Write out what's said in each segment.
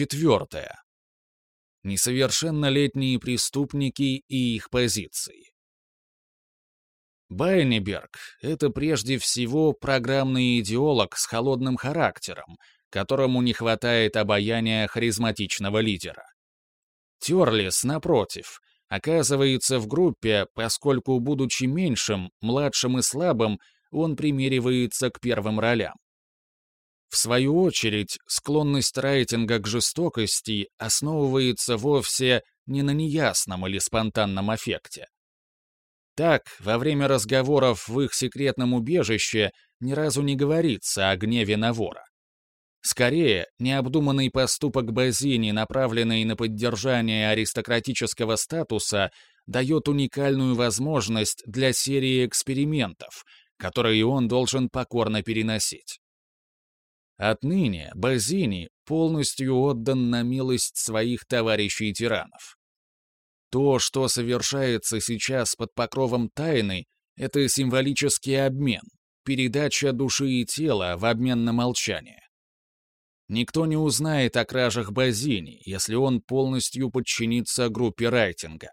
Четвертое. Несовершеннолетние преступники и их позиции. Байнеберг — это прежде всего программный идеолог с холодным характером, которому не хватает обаяния харизматичного лидера. Терлис, напротив, оказывается в группе, поскольку, будучи меньшим, младшим и слабым, он примеривается к первым ролям. В свою очередь, склонность рейтинга к жестокости основывается вовсе не на неясном или спонтанном аффекте. Так, во время разговоров в их секретном убежище ни разу не говорится о гневе на вора. Скорее, необдуманный поступок Базини, направленный на поддержание аристократического статуса, дает уникальную возможность для серии экспериментов, которые он должен покорно переносить. Отныне Базини полностью отдан на милость своих товарищей-тиранов. То, что совершается сейчас под покровом тайны, это символический обмен, передача души и тела в обмен на молчание. Никто не узнает о кражах Базини, если он полностью подчинится группе Райтинга.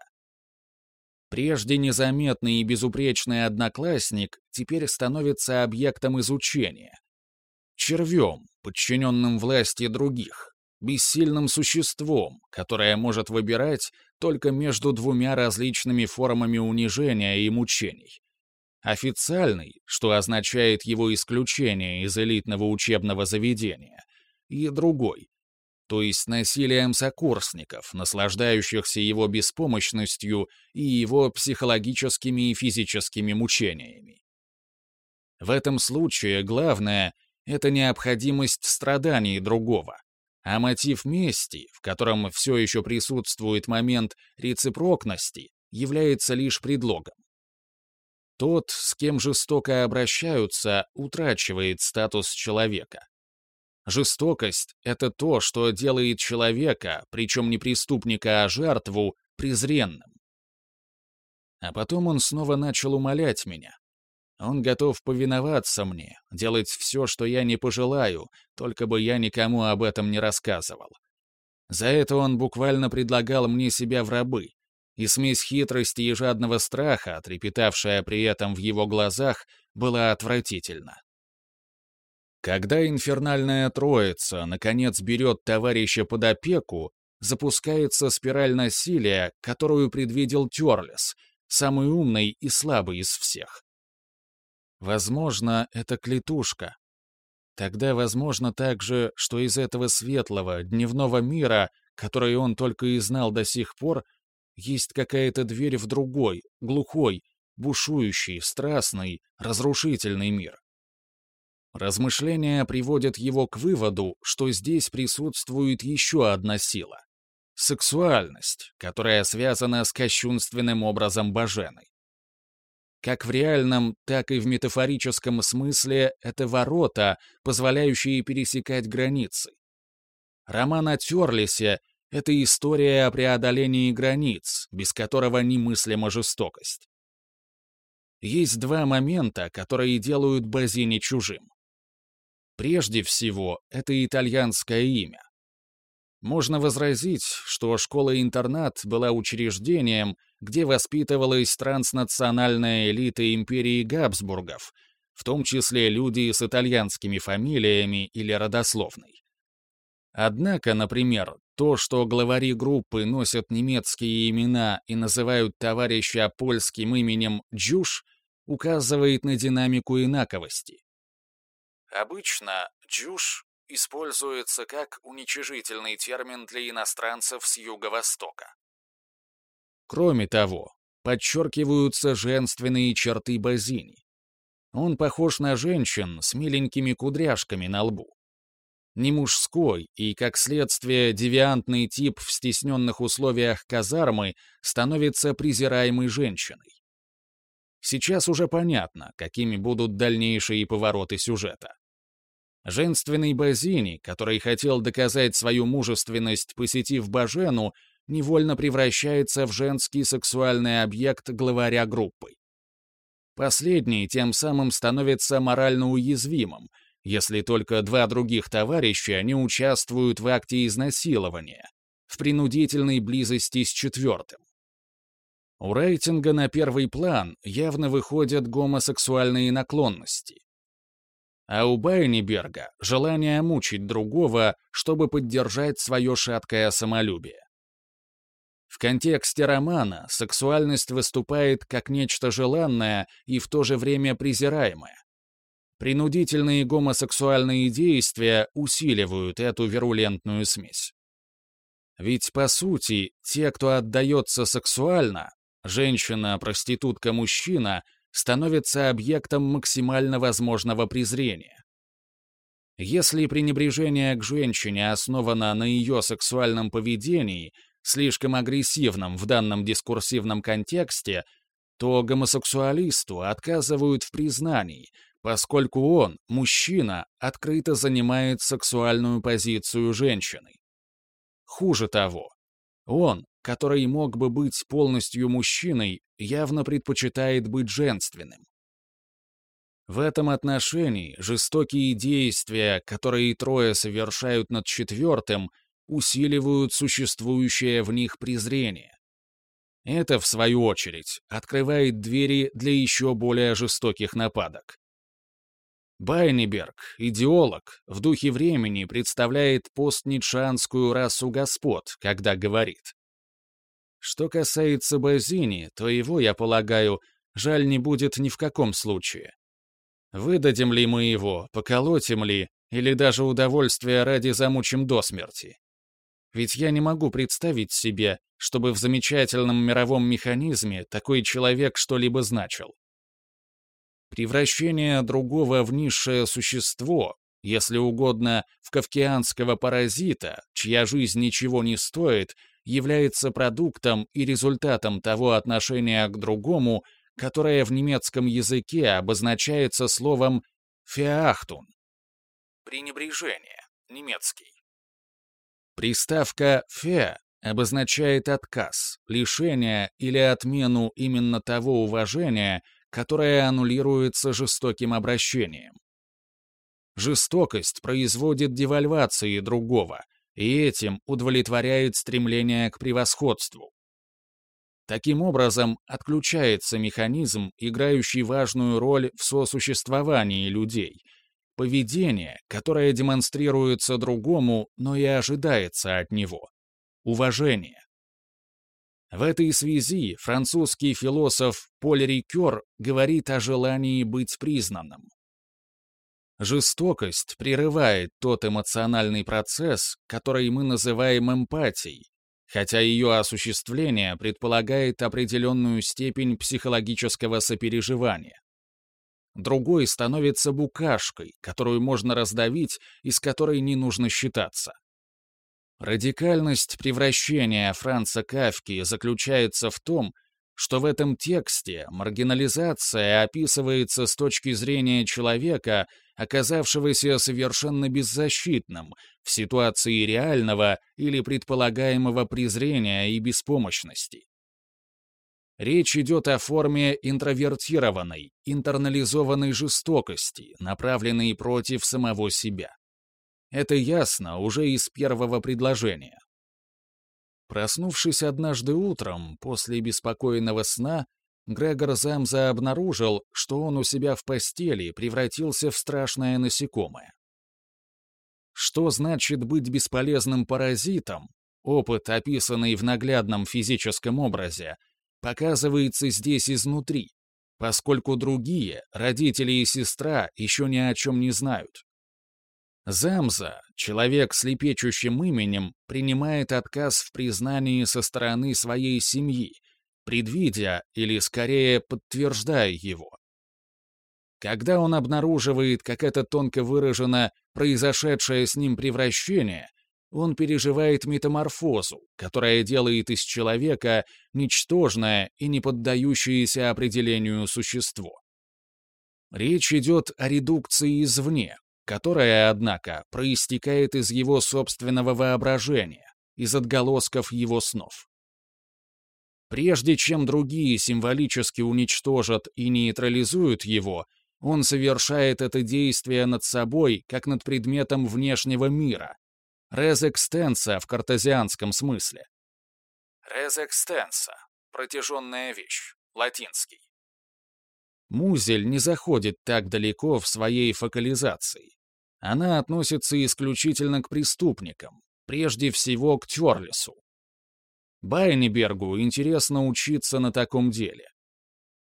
Прежде незаметный и безупречный одноклассник теперь становится объектом изучения. Червем, подчиненным власти других, бессильным существом, которое может выбирать только между двумя различными формами унижения и мучений. Официальный, что означает его исключение из элитного учебного заведения, и другой, то есть насилием сокурсников, наслаждающихся его беспомощностью и его психологическими и физическими мучениями. В этом случае главное — это необходимость страданий другого, а мотив мести, в котором все еще присутствует момент рецепрокности, является лишь предлогом. Тот, с кем жестоко обращаются, утрачивает статус человека. Жестокость — это то, что делает человека, причем не преступника, а жертву, презренным. А потом он снова начал умолять меня. Он готов повиноваться мне, делать все, что я не пожелаю, только бы я никому об этом не рассказывал. За это он буквально предлагал мне себя в рабы, и смесь хитрости и жадного страха, трепетавшая при этом в его глазах, была отвратительна. Когда инфернальная троица наконец берет товарища под опеку, запускается спираль насилия, которую предвидел Терлес, самый умный и слабый из всех. Возможно, это клетушка. Тогда возможно также, что из этого светлого, дневного мира, который он только и знал до сих пор, есть какая-то дверь в другой, глухой, бушующий, страстный, разрушительный мир. Размышления приводят его к выводу, что здесь присутствует еще одна сила — сексуальность, которая связана с кощунственным образом Бажены. Как в реальном, так и в метафорическом смысле это ворота, позволяющие пересекать границы. Роман о Терлисе — это история о преодолении границ, без которого немыслима жестокость. Есть два момента, которые делают Базини чужим. Прежде всего, это итальянское имя. Можно возразить, что школа-интернат была учреждением, где воспитывалась транснациональная элита империи Габсбургов, в том числе люди с итальянскими фамилиями или родословной. Однако, например, то, что главари группы носят немецкие имена и называют товарища польским именем Джуш, указывает на динамику инаковости. Обычно «джуш» используется как уничижительный термин для иностранцев с юго-востока. Кроме того, подчеркиваются женственные черты Базини. Он похож на женщин с миленькими кудряшками на лбу. Не мужской и, как следствие, девиантный тип в стесненных условиях казармы становится презираемой женщиной. Сейчас уже понятно, какими будут дальнейшие повороты сюжета. Женственный Базини, который хотел доказать свою мужественность, посетив Бажену, невольно превращается в женский сексуальный объект главаря группы. Последний тем самым становится морально уязвимым, если только два других товарища не участвуют в акте изнасилования, в принудительной близости с четвертым. У рейтинга на первый план явно выходят гомосексуальные наклонности. А у Байниберга — желание мучить другого, чтобы поддержать свое шаткое самолюбие. В контексте романа сексуальность выступает как нечто желанное и в то же время презираемое. Принудительные гомосексуальные действия усиливают эту вирулентную смесь. Ведь, по сути, те, кто отдается сексуально, женщина, проститутка, мужчина, становятся объектом максимально возможного презрения. Если пренебрежение к женщине основано на ее сексуальном поведении, слишком агрессивном в данном дискурсивном контексте, то гомосексуалисту отказывают в признании, поскольку он, мужчина, открыто занимает сексуальную позицию женщины. Хуже того, он, который мог бы быть полностью мужчиной, явно предпочитает быть женственным. В этом отношении жестокие действия, которые трое совершают над четвертым, усиливают существующее в них презрение. Это, в свою очередь, открывает двери для еще более жестоких нападок. Байниберг, идеолог, в духе времени представляет постнитшанскую расу господ, когда говорит. Что касается Базини, то его, я полагаю, жаль не будет ни в каком случае. Выдадим ли мы его, поколотим ли, или даже удовольствие ради замучим до смерти? Ведь я не могу представить себе, чтобы в замечательном мировом механизме такой человек что-либо значил. Превращение другого в низшее существо, если угодно, в кавкианского паразита, чья жизнь ничего не стоит, является продуктом и результатом того отношения к другому, которое в немецком языке обозначается словом «феахтун» — пренебрежение, немецкий. Приставка «фе» обозначает отказ, лишение или отмену именно того уважения, которое аннулируется жестоким обращением. Жестокость производит девальвации другого, и этим удовлетворяет стремление к превосходству. Таким образом, отключается механизм, играющий важную роль в сосуществовании людей, поведение, которое демонстрируется другому, но и ожидается от него, уважение. В этой связи французский философ Поль Рикер говорит о желании быть признанным. Жестокость прерывает тот эмоциональный процесс, который мы называем эмпатией, хотя ее осуществление предполагает определенную степень психологического сопереживания. Другой становится букашкой, которую можно раздавить и с которой не нужно считаться. Радикальность превращения Франца Кавки заключается в том, что в этом тексте маргинализация описывается с точки зрения человека, оказавшегося совершенно беззащитным в ситуации реального или предполагаемого презрения и беспомощности. Речь идет о форме интровертированной, интернализованной жестокости, направленной против самого себя. Это ясно уже из первого предложения. Проснувшись однажды утром, после беспокойного сна, Грегор Замза обнаружил, что он у себя в постели превратился в страшное насекомое. Что значит быть бесполезным паразитом? Опыт, описанный в наглядном физическом образе, показывается здесь изнутри, поскольку другие, родители и сестра, еще ни о чем не знают. Замза, человек с лепечущим именем, принимает отказ в признании со стороны своей семьи, предвидя или, скорее, подтверждая его. Когда он обнаруживает, как это тонко выражено, произошедшее с ним превращение, он переживает метаморфозу, которая делает из человека ничтожное и не поддающееся определению существо. Речь идет о редукции извне, которая, однако, проистекает из его собственного воображения, из отголосков его снов. Прежде чем другие символически уничтожат и нейтрализуют его, Он совершает это действие над собой, как над предметом внешнего мира. Резэкстенса в картезианском смысле. Резэкстенса. Протяженная вещь. Латинский. Музель не заходит так далеко в своей фокализации. Она относится исключительно к преступникам, прежде всего к Терлису. Байнибергу интересно учиться на таком деле.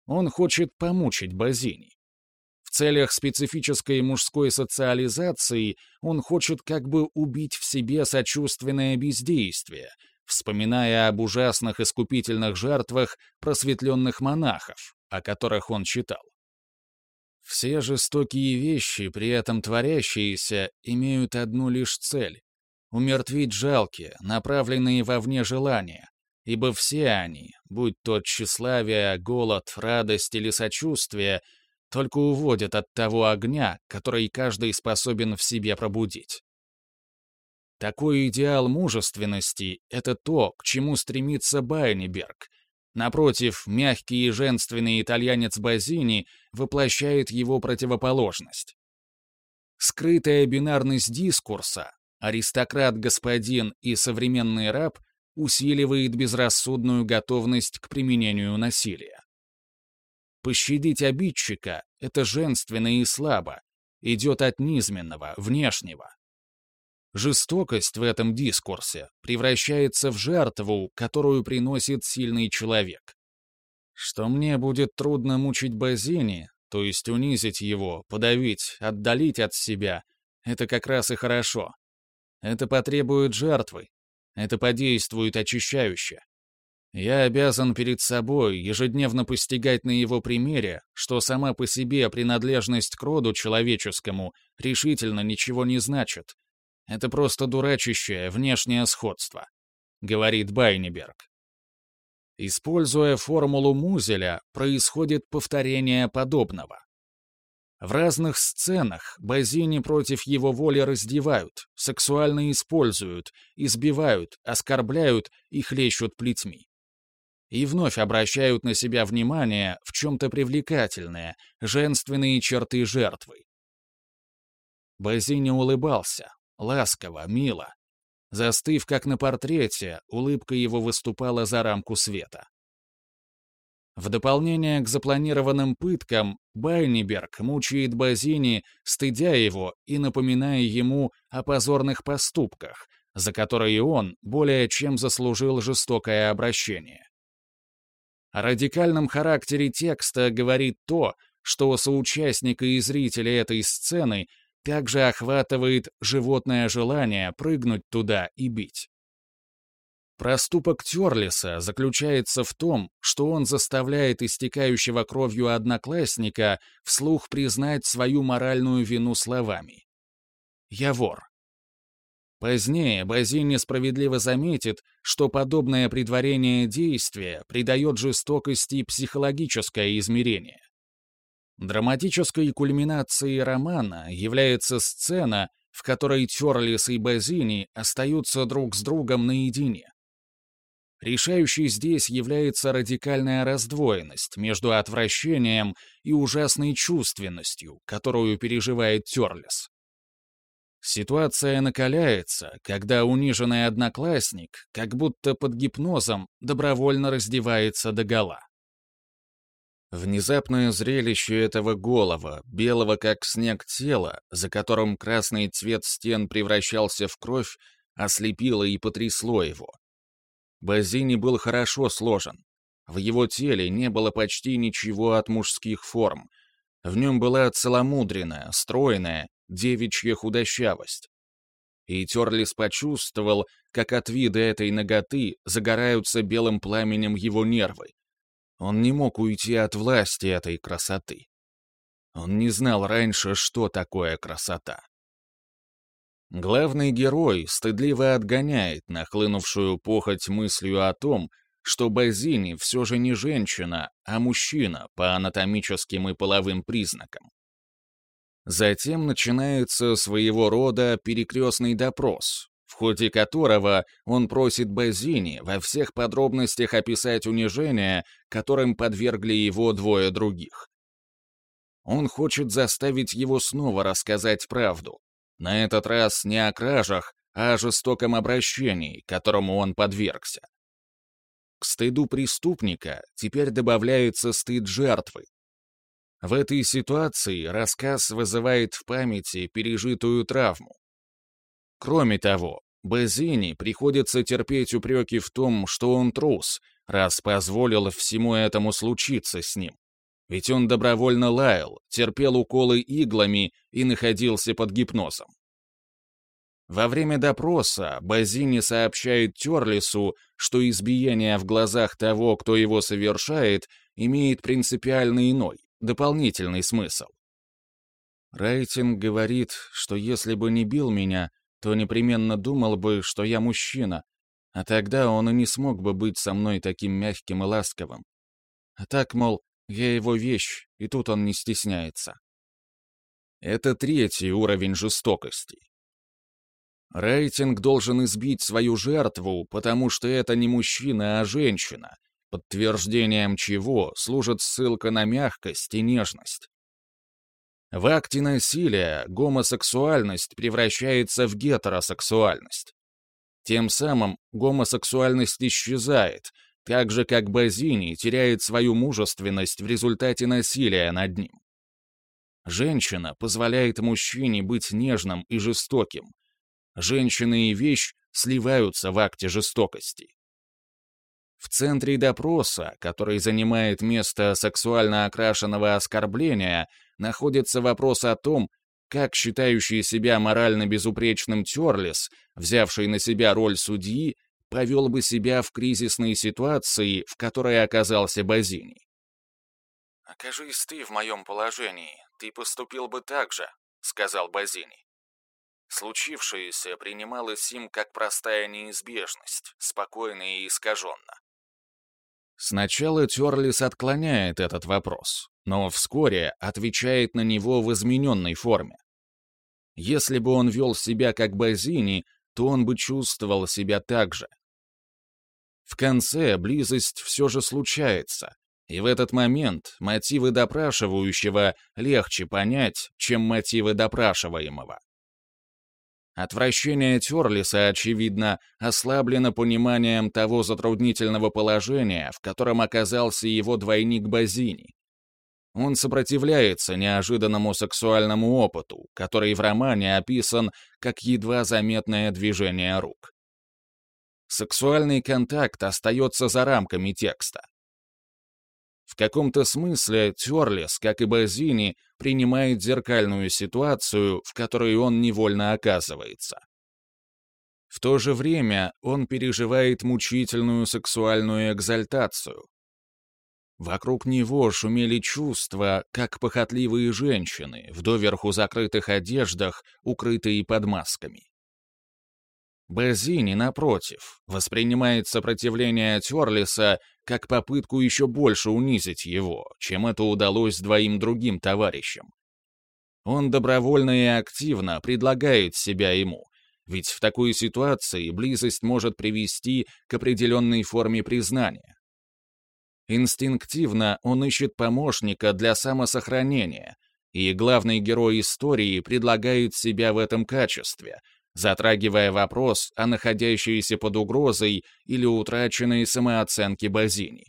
Он хочет помучить Базини. Целях специфической мужской социализации он хочет как бы убить в себе сочувственное бездействие, вспоминая об ужасных искупительных жертвах просветленных монахов, о которых он читал. Все жестокие вещи, при этом творящиеся, имеют одну лишь цель — умертвить жалкие, направленные вовне желания, ибо все они, будь то тщеславие, голод, радость или сочувствие, только уводят от того огня, который каждый способен в себе пробудить. Такой идеал мужественности — это то, к чему стремится Байниберг. Напротив, мягкий и женственный итальянец Базини воплощает его противоположность. Скрытая бинарность дискурса, аристократ-господин и современный раб, усиливает безрассудную готовность к применению насилия. Пощадить обидчика — это женственно и слабо, идет от низменного, внешнего. Жестокость в этом дискурсе превращается в жертву, которую приносит сильный человек. Что мне будет трудно мучить Базини, то есть унизить его, подавить, отдалить от себя, это как раз и хорошо. Это потребует жертвы. Это подействует очищающе. Я обязан перед собой ежедневно постигать на его примере, что сама по себе принадлежность к роду человеческому решительно ничего не значит, это просто дурачащее внешнее сходство», — говорит Байниберг. Используя формулу Музеля, происходит повторение подобного. В разных сценах Базини против его воли раздевают, сексуально используют, избивают, оскорбляют и хлещут плетьми. И вновь обращают на себя внимание в чем-то привлекательное, женственные черты жертвы. Базини улыбался, ласково, мило. Застыв, как на портрете, улыбка его выступала за рамку света. В дополнение к запланированным пыткам, Байниберг мучает Базини, стыдя его и напоминая ему о позорных поступках, за которые он более чем заслужил жестокое обращение. О радикальном характере текста говорит то, что соучастника и зрители этой сцены также охватывает животное желание прыгнуть туда и бить. Проступок Терлиса заключается в том, что он заставляет истекающего кровью одноклассника вслух признать свою моральную вину словами. «Я вор». Позднее Базини справедливо заметит, что подобное предварение действия придает жестокости психологическое измерение. Драматической кульминацией романа является сцена, в которой Терлис и Базини остаются друг с другом наедине. Решающей здесь является радикальная раздвоенность между отвращением и ужасной чувственностью, которую переживает Терлис. Ситуация накаляется, когда униженный одноклассник, как будто под гипнозом, добровольно раздевается догола. Внезапное зрелище этого голого, белого как снег тела, за которым красный цвет стен превращался в кровь, ослепило и потрясло его. Базини был хорошо сложен. В его теле не было почти ничего от мужских форм. В нем была целомудренная, стройная, девичья худощавость. И Терлис почувствовал, как от вида этой ноготы загораются белым пламенем его нервы, он не мог уйти от власти этой красоты. Он не знал раньше, что такое красота. Главный герой стыдливо отгоняет нахлынувшую похоть мыслью о том, что Базини все же не женщина, а мужчина по анатомическим и половым признакам. Затем начинается своего рода перекрестный допрос, в ходе которого он просит Базини во всех подробностях описать унижение, которым подвергли его двое других. Он хочет заставить его снова рассказать правду. На этот раз не о кражах, а о жестоком обращении, которому он подвергся. К стыду преступника теперь добавляется стыд жертвы. В этой ситуации рассказ вызывает в памяти пережитую травму. Кроме того, Базини приходится терпеть упреки в том, что он трус, раз позволил всему этому случиться с ним. Ведь он добровольно лаял, терпел уколы иглами и находился под гипнозом. Во время допроса Базини сообщает Терлису, что избиение в глазах того, кто его совершает, имеет принципиально иной, дополнительный смысл. Рейтинг говорит, что если бы не бил меня, то непременно думал бы, что я мужчина, а тогда он и не смог бы быть со мной таким мягким и ласковым. А так, мол, я его вещь, и тут он не стесняется. Это третий уровень жестокости. Рейтинг должен избить свою жертву, потому что это не мужчина, а женщина, подтверждением чего служит ссылка на мягкость и нежность. В акте насилия гомосексуальность превращается в гетеросексуальность. Тем самым гомосексуальность исчезает, так же как Базини теряет свою мужественность в результате насилия над ним. Женщина позволяет мужчине быть нежным и жестоким. Женщина и вещь сливаются в акте жестокости. В центре допроса, который занимает место сексуально окрашенного оскорбления, находится вопрос о том, как считающий себя морально безупречным Терлис, взявший на себя роль судьи, повел бы себя в кризисной ситуации, в которой оказался Базини. «Окажись ты в моем положении, ты поступил бы так же», — сказал Базини. Случившееся принималось им как простая неизбежность, спокойно и искаженно. Сначала Терлис отклоняет этот вопрос, но вскоре отвечает на него в измененной форме. Если бы он вел себя как Базини, то он бы чувствовал себя так же. В конце близость все же случается, и в этот момент мотивы допрашивающего легче понять, чем мотивы допрашиваемого. Отвращение Терлиса, очевидно, ослаблено пониманием того затруднительного положения, в котором оказался его двойник Базини. Он сопротивляется неожиданному сексуальному опыту, который в романе описан как едва заметное движение рук. Сексуальный контакт остается за рамками текста. В каком-то смысле Терлис, как и Базини, принимает зеркальную ситуацию, в которой он невольно оказывается. В то же время он переживает мучительную сексуальную экзальтацию. Вокруг него шумели чувства, как похотливые женщины, в доверху закрытых одеждах, укрытые под масками. Базини, напротив, воспринимает сопротивление Терлиса как попытку еще больше унизить его, чем это удалось двоим другим товарищам. Он добровольно и активно предлагает себя ему, ведь в такой ситуации близость может привести к определенной форме признания. Инстинктивно он ищет помощника для самосохранения, и главный герой истории предлагает себя в этом качестве — затрагивая вопрос о находящейся под угрозой или утраченной самооценке Базини.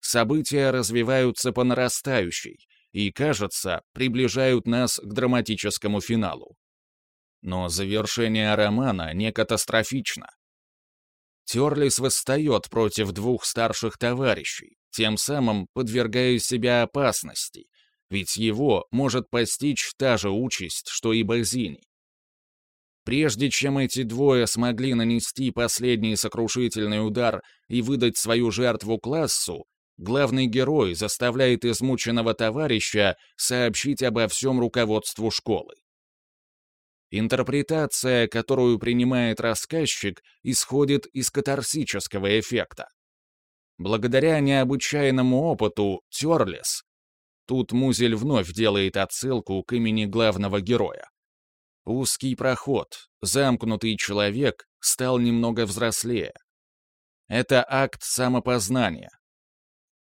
События развиваются по нарастающей и, кажется, приближают нас к драматическому финалу. Но завершение романа не катастрофично. Терлис восстает против двух старших товарищей, тем самым подвергая себя опасности, ведь его может постичь та же участь, что и Базини. Прежде чем эти двое смогли нанести последний сокрушительный удар и выдать свою жертву классу, главный герой заставляет измученного товарища сообщить обо всем руководству школы. Интерпретация, которую принимает рассказчик, исходит из катарсического эффекта. Благодаря необычайному опыту Терлес, тут Музель вновь делает отсылку к имени главного героя, Узкий проход, замкнутый человек стал немного взрослее. Это акт самопознания.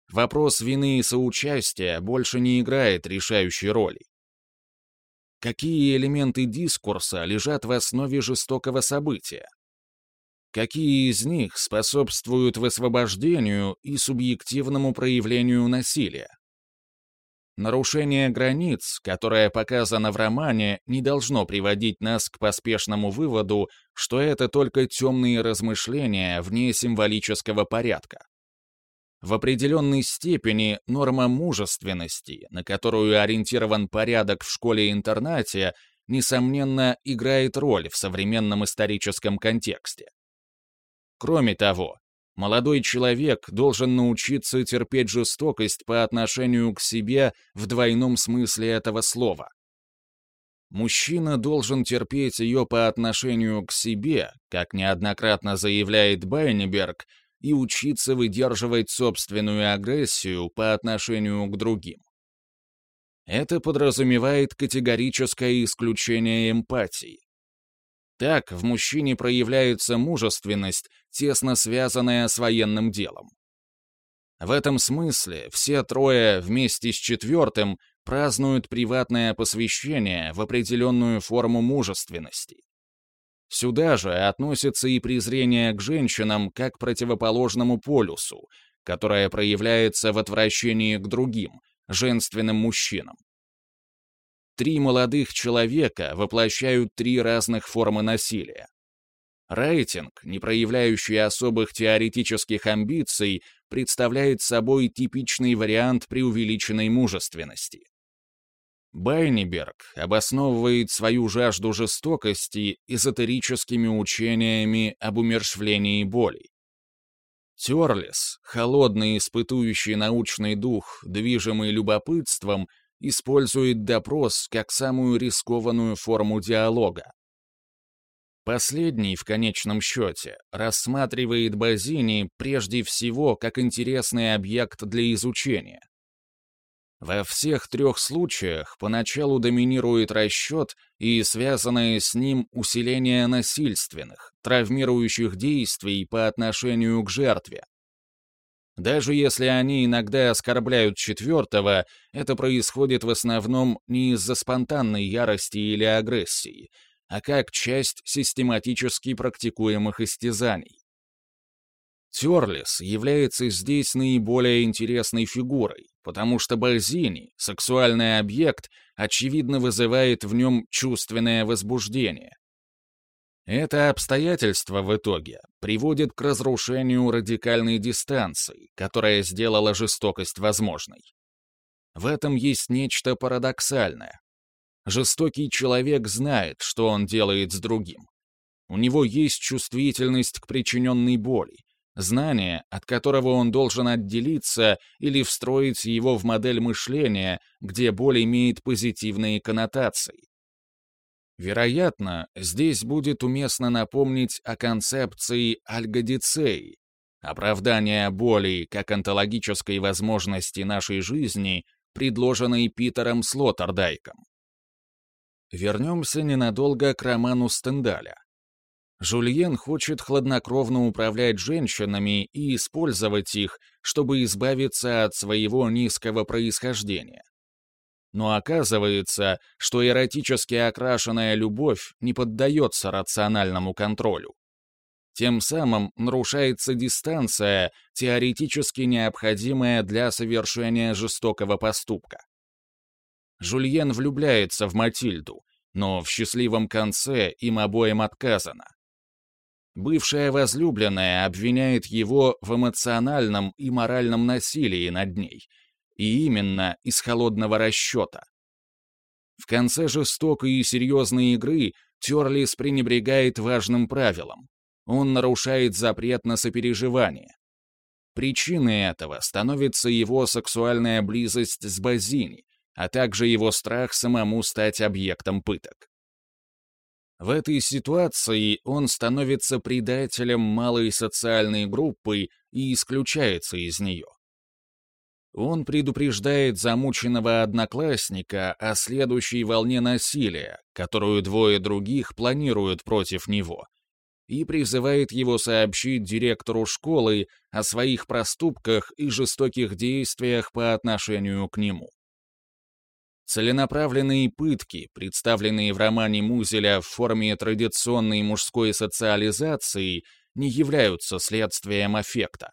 вопрос вины и соучастия больше не играет решающей роли. Какие элементы дискурса лежат в основе жестокого события? Какие из них способствуют высвобождению и субъективному проявлению насилия? Нарушение границ, которое показано в романе, не должно приводить нас к поспешному выводу, что это только темные размышления вне символического порядка. В определенной степени норма мужественности, на которую ориентирован порядок в школе-интернате, несомненно, играет роль в современном историческом контексте. Кроме того, Молодой человек должен научиться терпеть жестокость по отношению к себе в двойном смысле этого слова. Мужчина должен терпеть ее по отношению к себе, как неоднократно заявляет Байнеберг, и учиться выдерживать собственную агрессию по отношению к другим. Это подразумевает категорическое исключение эмпатии. Так в мужчине проявляется мужественность, тесно связанная с военным делом. В этом смысле все трое вместе с четвертым празднуют приватное посвящение в определенную форму мужественности. Сюда же относится и презрение к женщинам как противоположному полюсу, которое проявляется в отвращении к другим, женственным мужчинам. Три молодых человека воплощают три разных формы насилия. Рейтинг, не проявляющий особых теоретических амбиций, представляет собой типичный вариант преувеличенной мужественности. Байниберг обосновывает свою жажду жестокости эзотерическими учениями об умершвлении боли. Терлис, холодный испытующий научный дух, движимый любопытством, использует допрос как самую рискованную форму диалога. Последний, в конечном счете, рассматривает Базини прежде всего как интересный объект для изучения. Во всех трех случаях поначалу доминирует расчет и связанное с ним усиление насильственных, травмирующих действий по отношению к жертве, даже если они иногда оскорбляют четвертого, это происходит в основном не из-за спонтанной ярости или агрессии, а как часть систематически практикуемых истязаний. Терлис является здесь наиболее интересной фигурой, потому что Бальзини, сексуальный объект, очевидно вызывает в нем чувственное возбуждение, это обстоятельство в итоге приводит к разрушению радикальной дистанции, которая сделала жестокость возможной. В этом есть нечто парадоксальное. Жестокий человек знает, что он делает с другим. У него есть чувствительность к причиненной боли, знание, от которого он должен отделиться или встроить его в модель мышления, где боль имеет позитивные коннотации. Вероятно, здесь будет уместно напомнить о концепции альгодицеи, оправдания боли как онтологической возможности нашей жизни, предложенной Питером Слоттердайком. Вернемся ненадолго к роману Стендаля. Жульен хочет хладнокровно управлять женщинами и использовать их, чтобы избавиться от своего низкого происхождения. Но оказывается, что эротически окрашенная любовь не поддается рациональному контролю. Тем самым нарушается дистанция, теоретически необходимая для совершения жестокого поступка. Жульен влюбляется в Матильду, но в счастливом конце им обоим отказано. Бывшая возлюбленная обвиняет его в эмоциональном и моральном насилии над ней — и именно из холодного расчета. В конце жестокой и серьезной игры Терлис пренебрегает важным правилом. Он нарушает запрет на сопереживание. Причиной этого становится его сексуальная близость с Базини, а также его страх самому стать объектом пыток. В этой ситуации он становится предателем малой социальной группы и исключается из нее. Он предупреждает замученного одноклассника о следующей волне насилия, которую двое других планируют против него, и призывает его сообщить директору школы о своих проступках и жестоких действиях по отношению к нему. Целенаправленные пытки, представленные в романе Музеля в форме традиционной мужской социализации, не являются следствием аффекта.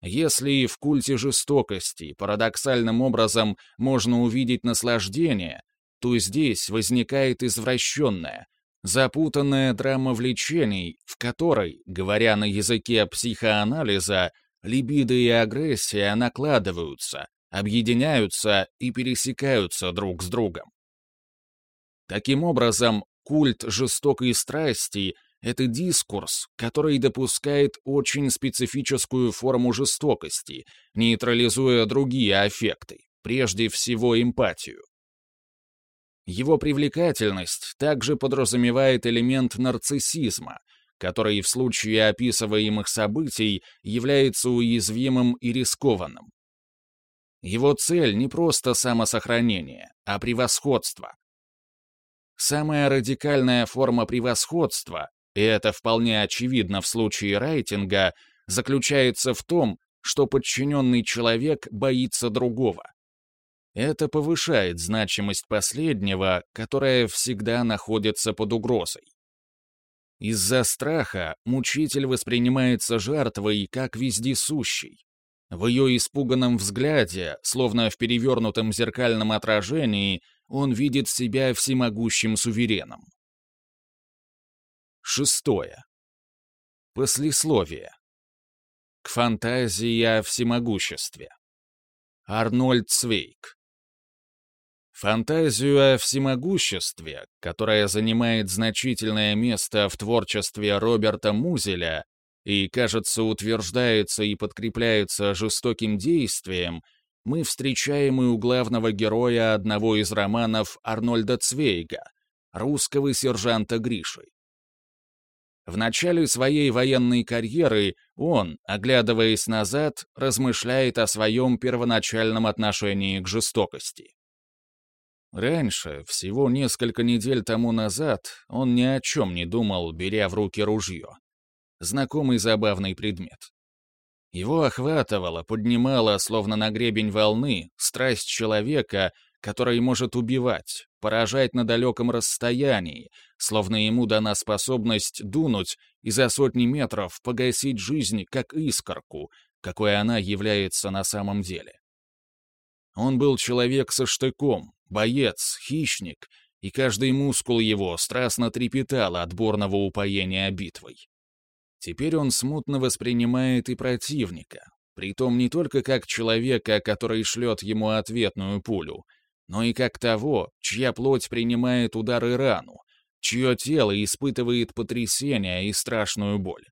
Если в культе жестокости парадоксальным образом можно увидеть наслаждение, то здесь возникает извращенное, запутанная драма влечений, в которой, говоря на языке психоанализа, либидо и агрессия накладываются, объединяются и пересекаются друг с другом. Таким образом, культ жестокой страсти — это дискурс, который допускает очень специфическую форму жестокости, нейтрализуя другие аффекты, прежде всего эмпатию. Его привлекательность также подразумевает элемент нарциссизма, который в случае описываемых событий является уязвимым и рискованным. Его цель не просто самосохранение, а превосходство. Самая радикальная форма превосходства, и это вполне очевидно в случае райтинга, заключается в том, что подчиненный человек боится другого. Это повышает значимость последнего, которая всегда находится под угрозой. Из-за страха мучитель воспринимается жертвой как вездесущий. В ее испуганном взгляде, словно в перевернутом зеркальном отражении, он видит себя всемогущим сувереном. Шестое. Послесловие. К фантазии о всемогуществе. Арнольд Цвейк. Фантазию о всемогуществе, которая занимает значительное место в творчестве Роберта Музеля и, кажется, утверждается и подкрепляется жестоким действием, мы встречаем и у главного героя одного из романов Арнольда Цвейга, русского сержанта Гриши. В начале своей военной карьеры он, оглядываясь назад, размышляет о своем первоначальном отношении к жестокости. Раньше, всего несколько недель тому назад, он ни о чем не думал, беря в руки ружье. Знакомый забавный предмет. Его охватывало, поднимало, словно на гребень волны, страсть человека, который может убивать, поражать на далеком расстоянии, словно ему дана способность дунуть и за сотни метров погасить жизнь как искорку, какой она является на самом деле. Он был человек со штыком, боец, хищник, и каждый мускул его страстно трепетал от бурного упоения битвой. Теперь он смутно воспринимает и противника, притом не только как человека, который шлет ему ответную пулю, но и как того, чья плоть принимает удар и рану, чье тело испытывает потрясение и страшную боль.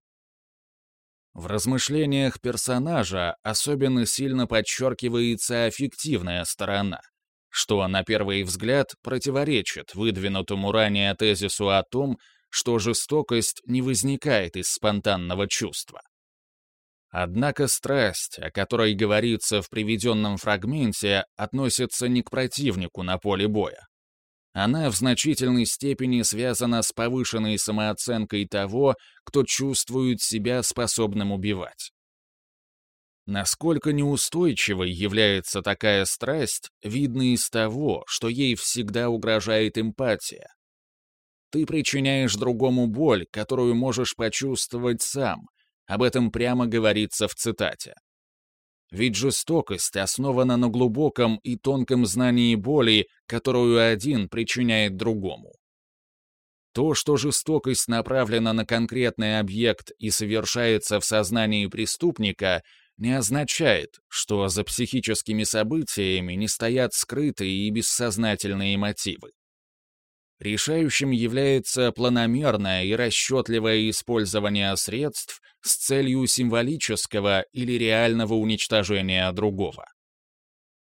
В размышлениях персонажа особенно сильно подчеркивается аффективная сторона, что, на первый взгляд, противоречит выдвинутому ранее тезису о том, что жестокость не возникает из спонтанного чувства. Однако страсть, о которой говорится в приведенном фрагменте, относится не к противнику на поле боя, она в значительной степени связана с повышенной самооценкой того, кто чувствует себя способным убивать. Насколько неустойчивой является такая страсть, видно из того, что ей всегда угрожает эмпатия. Ты причиняешь другому боль, которую можешь почувствовать сам. Об этом прямо говорится в цитате. Ведь жестокость основана на глубоком и тонком знании боли, которую один причиняет другому. То, что жестокость направлена на конкретный объект и совершается в сознании преступника, не означает, что за психическими событиями не стоят скрытые и бессознательные мотивы. Решающим является планомерное и расчетливое использование средств с целью символического или реального уничтожения другого.